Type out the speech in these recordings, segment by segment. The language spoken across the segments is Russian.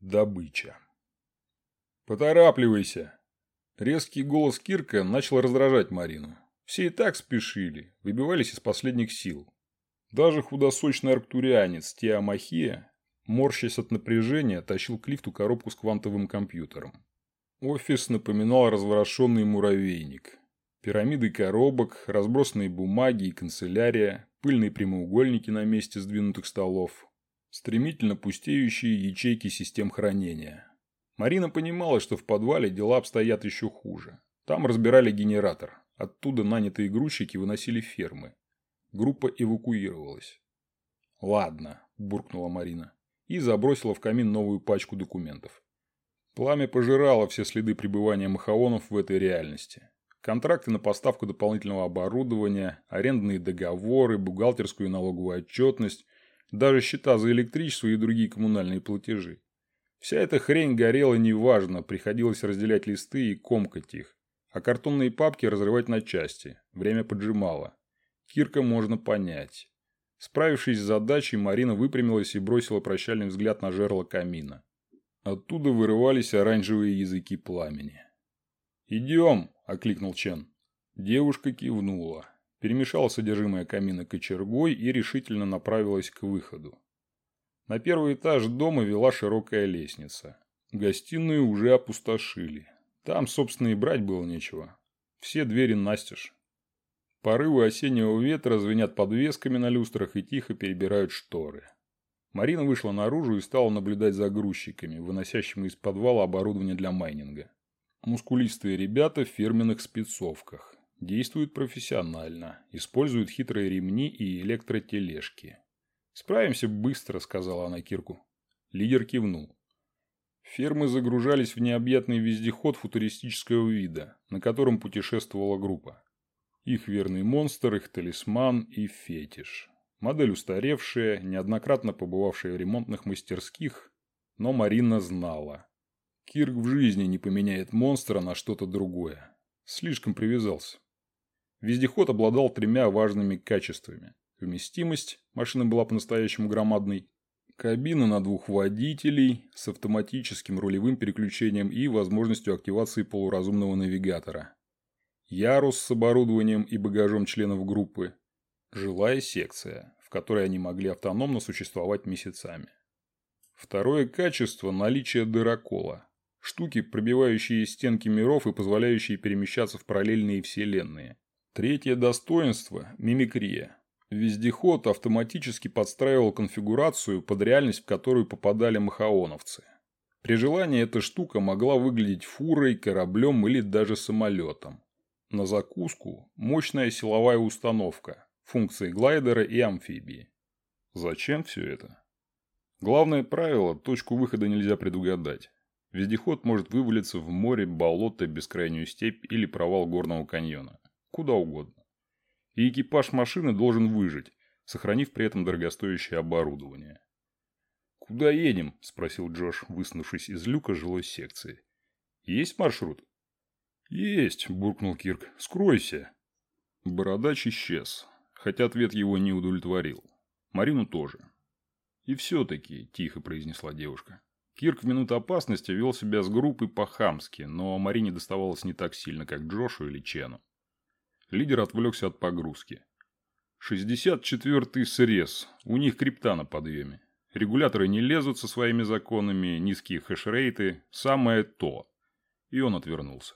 Добыча. «Поторапливайся!» Резкий голос Кирка начал раздражать Марину. Все и так спешили, выбивались из последних сил. Даже худосочный арктурианец Тиамахия, морщась от напряжения, тащил к лифту коробку с квантовым компьютером. Офис напоминал разворошенный муравейник. Пирамиды коробок, разбросанные бумаги и канцелярия, пыльные прямоугольники на месте сдвинутых столов, стремительно пустеющие ячейки систем хранения. Марина понимала, что в подвале дела обстоят еще хуже. Там разбирали генератор. Оттуда нанятые грузчики выносили фермы. Группа эвакуировалась. «Ладно», – буркнула Марина. И забросила в камин новую пачку документов. Пламя пожирало все следы пребывания махаонов в этой реальности. Контракты на поставку дополнительного оборудования, арендные договоры, бухгалтерскую и налоговую отчетность – даже счета за электричество и другие коммунальные платежи. Вся эта хрень горела неважно, приходилось разделять листы и комкать их, а картонные папки разрывать на части, время поджимало. Кирка можно понять. Справившись с задачей, Марина выпрямилась и бросила прощальный взгляд на жерло камина. Оттуда вырывались оранжевые языки пламени. «Идем!» – окликнул Чен. Девушка кивнула перемешала содержимое камина кочергой и решительно направилась к выходу. На первый этаж дома вела широкая лестница. Гостиную уже опустошили. Там, собственно, и брать было нечего. Все двери настежь. Порывы осеннего ветра звенят подвесками на люстрах и тихо перебирают шторы. Марина вышла наружу и стала наблюдать за грузчиками, выносящими из подвала оборудование для майнинга. Мускулистые ребята в фирменных спецовках. Действуют профессионально, используют хитрые ремни и электротележки. «Справимся быстро», – сказала она Кирку. Лидер кивнул. Фермы загружались в необъятный вездеход футуристического вида, на котором путешествовала группа. Их верный монстр, их талисман и фетиш. Модель устаревшая, неоднократно побывавшая в ремонтных мастерских, но Марина знала. Кирк в жизни не поменяет монстра на что-то другое. Слишком привязался. Вездеход обладал тремя важными качествами. Вместимость, машина была по-настоящему громадной, кабина на двух водителей с автоматическим рулевым переключением и возможностью активации полуразумного навигатора, ярус с оборудованием и багажом членов группы, жилая секция, в которой они могли автономно существовать месяцами. Второе качество – наличие дырокола. Штуки, пробивающие стенки миров и позволяющие перемещаться в параллельные вселенные. Третье достоинство – мимикрия. Вездеход автоматически подстраивал конфигурацию под реальность, в которую попадали махаоновцы. При желании эта штука могла выглядеть фурой, кораблем или даже самолетом. На закуску – мощная силовая установка, функции глайдера и амфибии. Зачем все это? Главное правило – точку выхода нельзя предугадать. Вездеход может вывалиться в море, болото, бескрайнюю степь или провал горного каньона куда угодно. И экипаж машины должен выжить, сохранив при этом дорогостоящее оборудование. «Куда едем?» – спросил Джош, высунувшись из люка жилой секции. «Есть маршрут?» «Есть», – буркнул Кирк. «Скройся». Бородач исчез, хотя ответ его не удовлетворил. Марину тоже. «И все-таки», – тихо произнесла девушка. Кирк в минуту опасности вел себя с группой по-хамски, но Марине доставалось не так сильно, как Джошу или Чену. Лидер отвлекся от погрузки. 64-й срез. У них крипта на подъеме. Регуляторы не лезут со своими законами, низкие хешрейты. Самое то. И он отвернулся.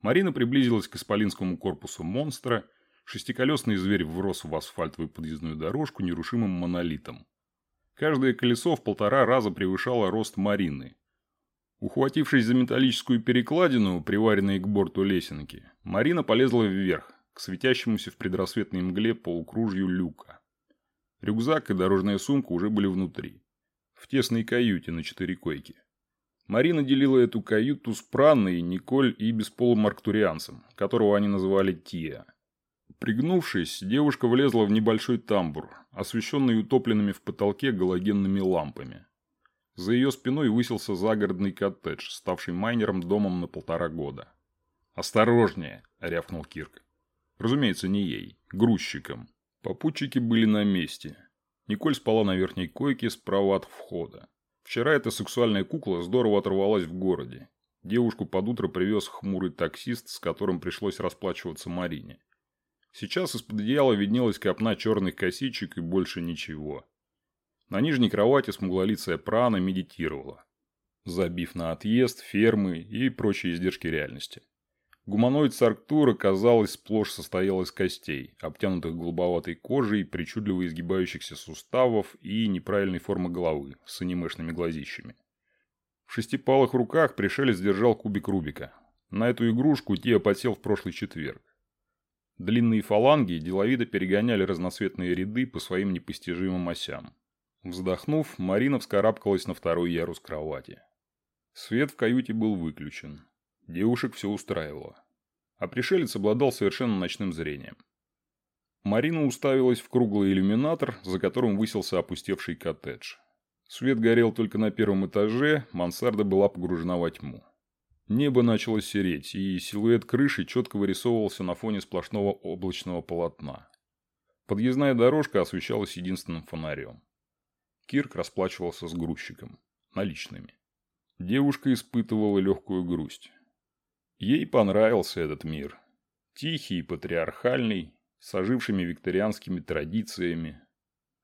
Марина приблизилась к исполинскому корпусу монстра. Шестиколесный зверь врос в асфальтовую подъездную дорожку нерушимым монолитом. Каждое колесо в полтора раза превышало рост Марины. Ухватившись за металлическую перекладину, приваренной к борту лесенки, Марина полезла вверх, к светящемуся в предрассветной мгле полукружью люка. Рюкзак и дорожная сумка уже были внутри. В тесной каюте на четыре койки. Марина делила эту каюту с Пранной, Николь и бесполым арктурианцем, которого они называли Тия. Пригнувшись, девушка влезла в небольшой тамбур, освещенный утопленными в потолке галогенными лампами. За ее спиной высился загородный коттедж, ставший майнером домом на полтора года. «Осторожнее!» – рявкнул Кирк. Разумеется, не ей, грузчиком. Попутчики были на месте. Николь спала на верхней койке справа от входа. Вчера эта сексуальная кукла здорово оторвалась в городе. Девушку под утро привез хмурый таксист, с которым пришлось расплачиваться Марине. Сейчас из-под одеяла виднелась копна черных косичек и больше ничего. На нижней кровати смуглолицая прана медитировала, забив на отъезд, фермы и прочие издержки реальности. Гуманоид с Арктура, казалось, сплошь состоял из костей, обтянутых голубоватой кожей, причудливо изгибающихся суставов и неправильной формы головы с анимешными глазищами. В шестипалых руках пришелец держал кубик Рубика. На эту игрушку Тия подсел в прошлый четверг. Длинные фаланги деловито перегоняли разноцветные ряды по своим непостижимым осям. Вздохнув, Марина вскарабкалась на второй ярус кровати. Свет в каюте был выключен. Девушек все устраивало. А пришелец обладал совершенно ночным зрением. Марина уставилась в круглый иллюминатор, за которым высился опустевший коттедж. Свет горел только на первом этаже, мансарда была погружена во тьму. Небо начало сереть, и силуэт крыши четко вырисовывался на фоне сплошного облачного полотна. Подъездная дорожка освещалась единственным фонарем. Кирк расплачивался с грузчиком. Наличными. Девушка испытывала легкую грусть. Ей понравился этот мир. Тихий и патриархальный, с ожившими викторианскими традициями.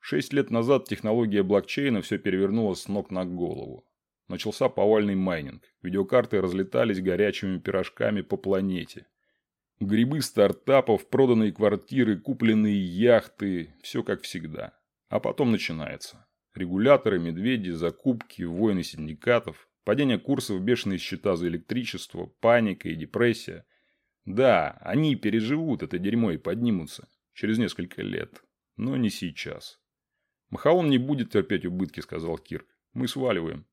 Шесть лет назад технология блокчейна все перевернула с ног на голову. Начался повальный майнинг. Видеокарты разлетались горячими пирожками по планете. Грибы стартапов, проданные квартиры, купленные яхты. Все как всегда. А потом начинается. Регуляторы, медведи, закупки, войны синдикатов. Падение курсов, бешеные счета за электричество, паника и депрессия. Да, они переживут это дерьмо и поднимутся. Через несколько лет. Но не сейчас. Махаон не будет терпеть убытки, сказал Кирк. Мы сваливаем.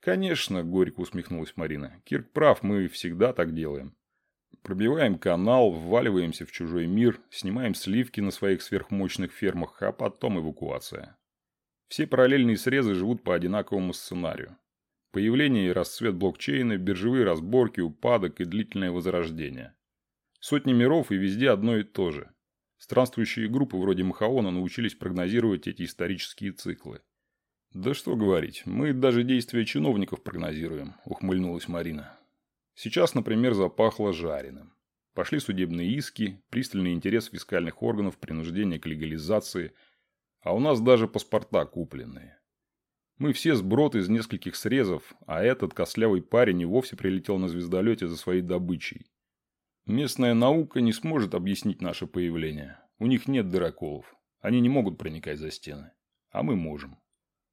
Конечно, горько усмехнулась Марина. Кирк прав, мы всегда так делаем. Пробиваем канал, вваливаемся в чужой мир, снимаем сливки на своих сверхмощных фермах, а потом эвакуация. Все параллельные срезы живут по одинаковому сценарию. Появление и расцвет блокчейна, биржевые разборки, упадок и длительное возрождение. Сотни миров и везде одно и то же. Странствующие группы вроде Махаона научились прогнозировать эти исторические циклы. «Да что говорить, мы даже действия чиновников прогнозируем», – ухмыльнулась Марина. Сейчас, например, запахло жареным. Пошли судебные иски, пристальный интерес фискальных органов, принуждение к легализации, а у нас даже паспорта купленные. Мы все сброд из нескольких срезов, а этот кослявый парень и вовсе прилетел на звездолете за своей добычей. Местная наука не сможет объяснить наше появление. У них нет дыроколов. Они не могут проникать за стены. А мы можем.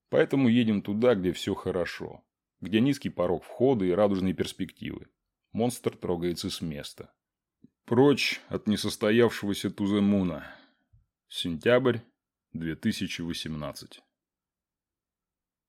Поэтому едем туда, где все хорошо. Где низкий порог входа и радужные перспективы. Монстр трогается с места. Прочь от несостоявшегося Туземуна. Сентябрь 2018